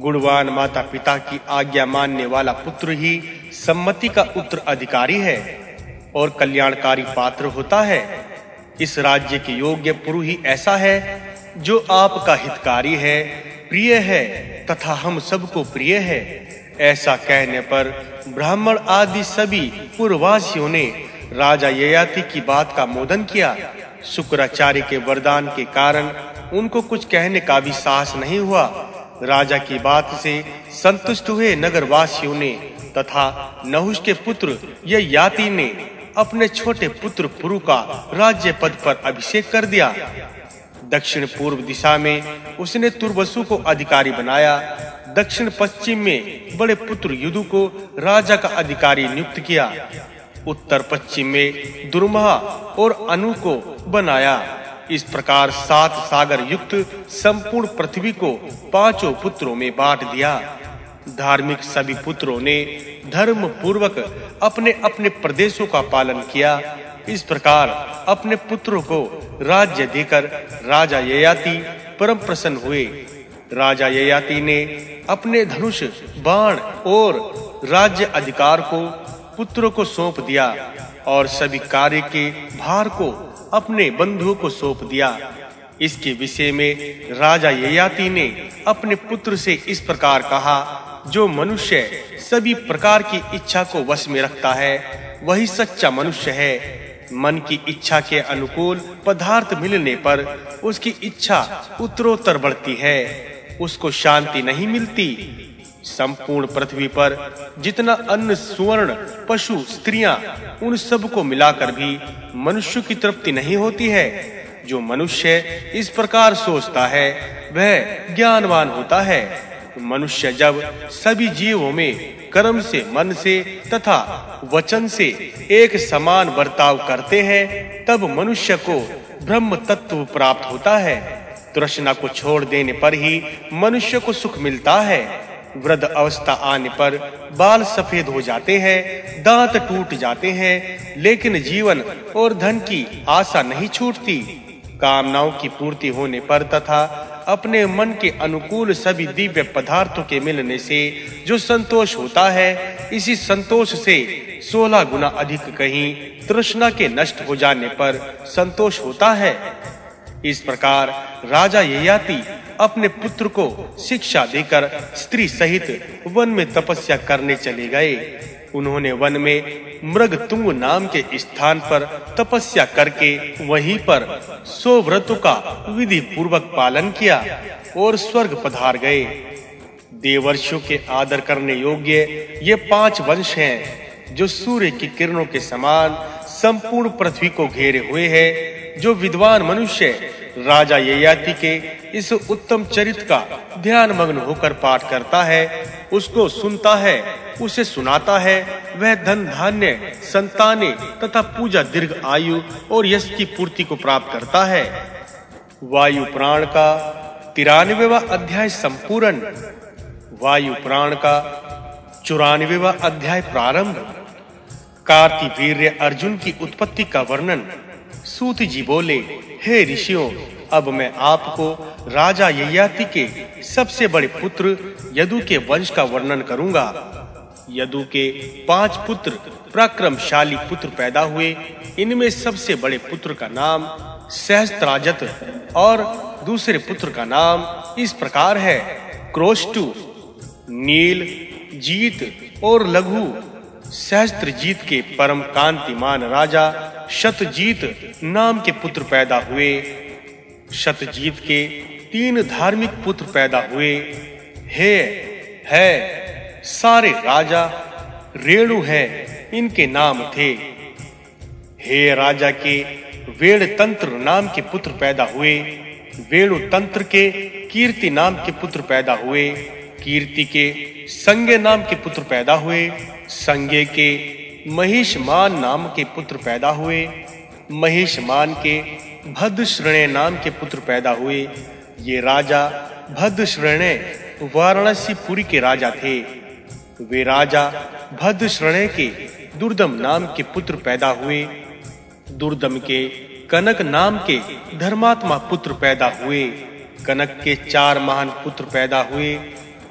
गुणवान माता पिता की आज्ञा मानने वाला पुत्र ही सम्मति का उत्तर अधिकारी है और कल्याणकारी पात्र होता है। इस राज्य के योग्य पुरु ही ऐसा है जो आपका हितकारी है, प्रिय है तथा हम सबको प्रिय है। ऐसा कहने पर ब्राह्मण आदि सभी पूर्ववासियों ने राजा ययाति की बात का मोदन किया। शुक्राचार्य के वरदान के कारण उनको कुछ कहने का भी साहस नहीं हुआ। राजा की बात से संतुष्ट हुए नगरवासियों ने तथा नहुष के पुत्र ययाति ने अपने छोटे पुत्र पुरु का राज्य पद पर अभिषेक कर दिया। दक्षिण पूर्व दिशा में उसने तुर्वसु को अधिकारी बनाया। दक्षिण पश्चिम में बड़े पुत्र युदु को राजा का अधिकारी नियुक्त किया। उत्तर पश्चिम में दुर्महा और अनु को बनाया। इस प्रकार सात सागर युक्त संपूर्ण पृथ्वी को पाँचों पुत्रों में बांट दिया। धार्मिक सभी पुत्रों ने धर्म पूर्वक अपने अपने प्रदेशों का पालन किया। इस प्रकार अपने पुत्रों को राज्य देकर राजा ययाति परम प्रसन्न हुए। राजा ययाति ने अपने धनुष, बाण और राज्य अधिकार को पुत्रों को सौंप दिया और सभी कार्य के भार को अपने बंधुओं को सौंप दिया। इसके विषय में राजा ययाति ने अपने पुत्र से इस प्रकार कहा, जो मनुष्य सभी प्रकार की इच्छा को वश में रखता है, वही सच्चा मनुष्य है। मन की इच्छा के अनुकूल पदार्थ मिलने पर उसकी इच्छा उत्तरोत्तर बढ़ती है। उसको शांति नहीं मिलती संपूर्ण पृथ्वी पर जितना अन्न, सुवर्ण, पशु, स्त्रियाँ, उन सबको मिलाकर भी मनुष्य की तृप्ति नहीं होती है। जो मनुष्य इस प्रकार सोचता है, वह ज्ञानवान होता है। मनुष्य जब सभी जीवों में कर्म से, मन से तथा वचन से एक समान बर्ताव करते हैं, तब मनुष्य को ब्रह्म तत्व प्राप्त होता है। तृष्णा को छोड़ देने पर ही मनुष्य को सुख मिलता है। वृद्ध अवस्था आने पर बाल सफ़ेद हो जाते हैं, दांत टूट जाते हैं, लेकिन जीवन और धन की आशा नहीं छूटती। कामनाओं की पूर्ति होने पर तथा अपने मन के अनुकूल सभी दिव्य पदार्थों के मिलने से जो संतोष होता है, इसी संतोष से सोलह गुना अधिक कहीं तृष्णा के नष्ट हो जाने पर संतोष होता है। इस प्रकार राजा ययाति अपने पुत्र को शिक्षा देकर स्त्री सहित वन में तपस्या करने चले गए। उन्होंने वन में मृगतुंग नाम के स्थान पर तपस्या करके वहीं पर सो व्रतों का विधि पूर्वक पालन किया और स्वर्ग पधार गए। देवर्षियों के आदर करने योग्य ये पाँच वंश हैं, जो सूर्य की किरणों के समान संपूर्ण पृथ्वी को घेरे हुए हैं, जो विद्वान मनुष्य राजा ययाति के इस उत्तम चरित्र का ध्यान मग्न होकर पाठ करता है, उसको सुनता है, उसे सुनाता है, वह धन धान्य, संताने तथा पूजा दीर्घ आयु और यश की पूर्ति को प्राप्त करता है। वायु प्राण का तिरानवेवा अध्याय संपूर्ण। वायु प्राण का चौरानवेवा अध्याय प्रारंभ। कार्तिवीर्य अर्जुन की उत्पत्ति का वर्णन। सूत जी बोले, हे ऋषियों, अब मैं आपको राजा ययाति के सबसे बड़े पुत्र यदु के वंश का वर्णन करूँगा। यदु के पाँच पुत्र पराक्रमशाली पुत्र पैदा हुए, इनमें सबसे बड़े पुत्र का नाम सहस्त्राजत और दूसरे पुत्र का नाम इस प्रकार है, क्रोष्टु, नील, जीत और लघु। सहस्त्रजीत के परम कांतिमान राजा शतजीत नाम के पुत्र पैदा हुए। शतजीत के तीन धार्मिक पुत्र पैदा हुए। हे, है, सारे राजा रेणु है, इनके नाम थे। हे राजा के वेण तंत्र नाम के पुत्र पैदा हुए। वेणु तंत्र के कीर्ति नाम के पुत्र पैदा हुए। कीर्ति के संज्ञ नाम के पुत्र पैदा हुए। संज्ञ के महिषमान नाम के पुत्र पैदा हुए। महिषमान के भद्रश्रणे नाम के पुत्र पैदा हुए। ये राजा भद्रश्रणे वाराणसी पुरी के राजा थे। वे राजा भद्रश्रणे के दुर्दम नाम के पुत्र पैदा हुए। दुर्दम के कनक नाम के धर्मात्मा पुत्र पैदा हुए। कनक के चार महान पुत्र पैदा हुए।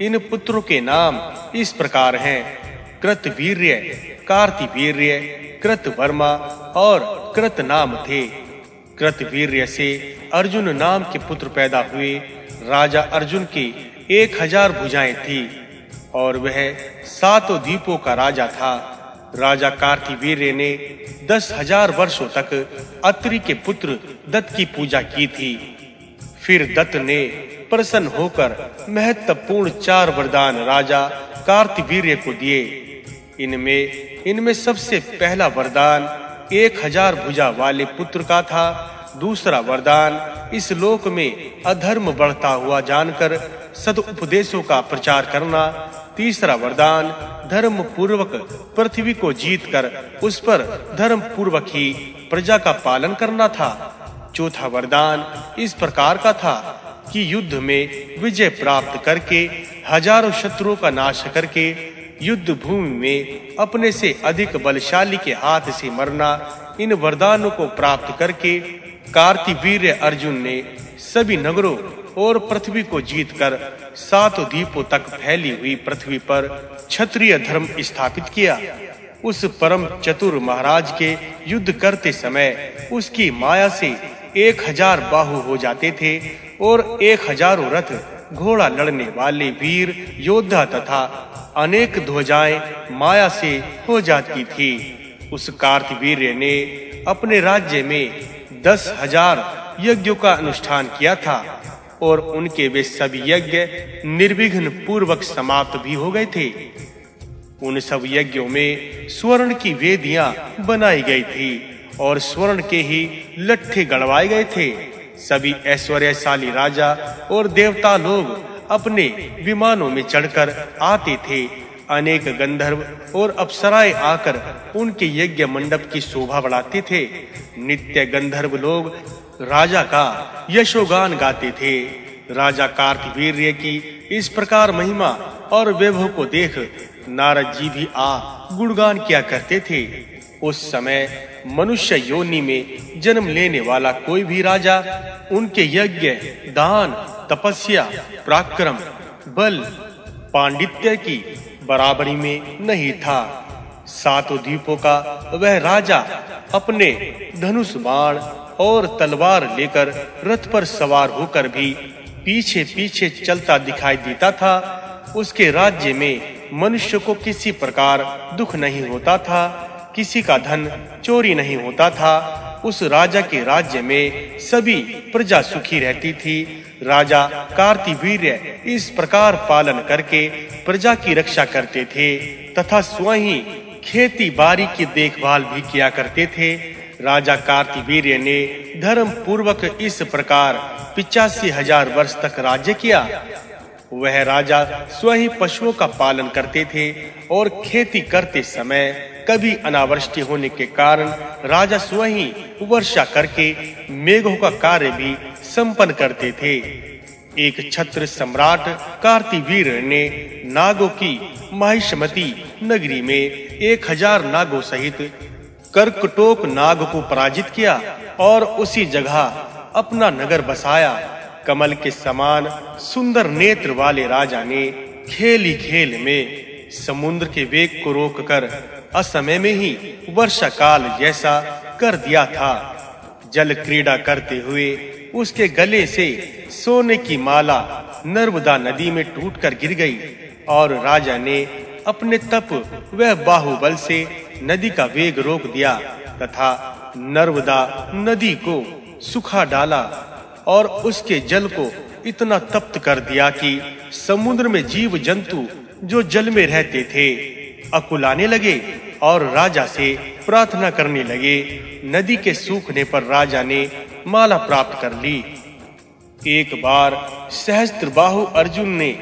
इन पुत्रों के नाम इस प्रकार हैं। कृतवीर्य कार्तिवीर्य कृतवर्मा और कृत नाम थे। कृतवीर्य से अर्जुन नाम के पुत्र पैदा हुए। राजा अर्जुन की एक हज़ार भुजाएँ थी और वह सातों द्वीपों का राजा था। राजा कार्तिवीर्य ने दस हज़ार वर्षों तक अत्रि के पुत्र दत्त की पूजा की थी। फिर दत्त ने प्रसन्न होकर महत्वपूर्ण चार वरदान राजा कार्तिवीर्य को दिए। इनमें इनमें सबसे पहला वरदान एक हज़ार भुजा वाले पुत्र का था। दूसरा वरदान, इस लोक में अधर्म बढ़ता हुआ जानकर सदुपदेशों का प्रचार करना। तीसरा वरदान धर्म पूर्वक पृथ्वी को जीतकर उस पर धर्म पूर्वक ही प्रजा का पालन करना था। चौथा वरदान इस प्रकार का था कि युद्ध में विजय प्राप्त करके, हज़ारों शत्रुओं का नाश करके युद्ध भूमि में अपने से अधिक बलशाली के हाथ से मरना इन वरदानों को प्राप्त करके कार्तिवीर्य अर्जुन ने सभी नगरों और पृथ्वी को जीतकर सात द्वीपों तक फैली हुई पृथ्वी पर क्षत्रिय धर्म स्थापित किया। उस परम चतुर महाराज के युद्ध करते समय उसकी माया से एक हज़ार बाहु हो जाते थे और एक हज़ारों रथ घोड़ा लड़ने वाले वीर योद्धा तथा अनेक ध्वजाएँ माया से हो जाती थी। उस कार्तवीर्य ने अपने राज्य में दस हज़ार यज्ञों का अनुष्ठान किया था और उनके वे सभी यज्ञ निर्विघ्न पूर्वक समाप्त भी हो गए थे। उन सब यज्ञों में स्वर्ण की वेदियाँ बनाई गई थी और स्वर्ण के ही लट्ठे गड़वाए गए थे। सभी ऐश्वर्यशाली राजा और देवता लोग अपने विमानों में चढ़कर आते थे। अनेक गंधर्व और अप्सराएँ आकर उनके यज्ञ मंडप की शोभा बढ़ाते थे। नित्य गंधर्व लोग राजा का यशोगान गाते थे। राजा कार्तिवीर्य की इस प्रकार महिमा और वैभव को देख नारद जी भी आ गुणगान किया करते थे। उस समय मनुष्य योनि में जन्म लेने वाला कोई भी राजा, उनके यज्ञ, दान, तपस्या, पराक्रम, बल, पांडित्य की बराबरी में नहीं था। सातों द्वीपों का वह राजा अपने धनुष बाण और तलवार लेकर रथ पर सवार होकर भी पीछे पीछे चलता दिखाई देता था। उसके राज्य में मनुष्य को किसी प्रकार दुख नहीं होता था। किसी का धन चोरी नहीं होता था। उस राजा के राज्य में सभी प्रजा सुखी रहती थी। राजा कार्तिवीर्य इस प्रकार पालन करके प्रजा की रक्षा करते थे तथा स्वयं खेती बाड़ी की देखभाल भी किया करते थे। राजा कार्तिवीर्य ने धर्म पूर्वक इस प्रकार पिचासी हज़ार वर्ष तक राज्य किया। वह राजा स्वयं पशुओं का पालन करते थे और खेती करते समय कभी अनावृष्टि होने के कारण राजा स्वयं वर्षा करके मेघों का कार्य भी संपन्न करते थे। एक छत्र सम्राट कार्तिवीर ने नागों की महिषमती नगरी में एक हज़ार नागों सहित कर्कटोक नाग को पराजित किया और उसी जगह अपना नगर बसाया। कमल के समान सुंदर नेत्र वाले राजा ने खेली खेल में समुद्र के वेग को रोककर असमय में ही वर्षा काल जैसा कर दिया था। जल क्रीड़ा करते हुए उसके गले से सोने की माला नर्मदा नदी में टूटकर गिर गई और राजा ने अपने तप वह बाहुबल से नदी का वेग रोक दिया तथा नर्मदा नदी को सुखा डाला और उसके जल को इतना तप्त कर दिया कि समुद्र में जीव जंतु जो जल में रहते थे, अकुलाने लगे और राजा से प्रार्थना करने लगे। नदी के सूखने पर राजा ने माला प्राप्त कर ली। एक बार सहस्त्र बाहु अर्जुन ने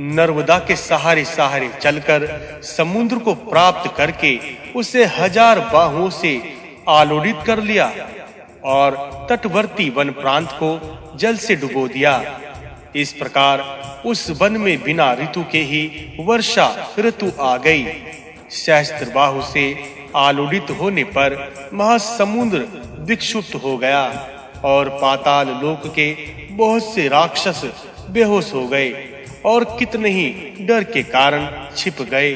नर्मदा के सहारे सहारे चलकर समुद्र को प्राप्त करके उसे हज़ार बाहुओं से आलोड़ित कर लिया और तटवर्ती वन प्रांत को जल से डुबो दिया। इस प्रकार उस वन में बिना ऋतु के ही वर्षा ऋतु आ गई। सहस्त्र बाहु से आलोड़ित होने पर महासमुद्र विक्षुप्त हो गया और पाताल लोक के बहुत से राक्षस बेहोश हो गए और कितने ही डर के कारण छिप गए।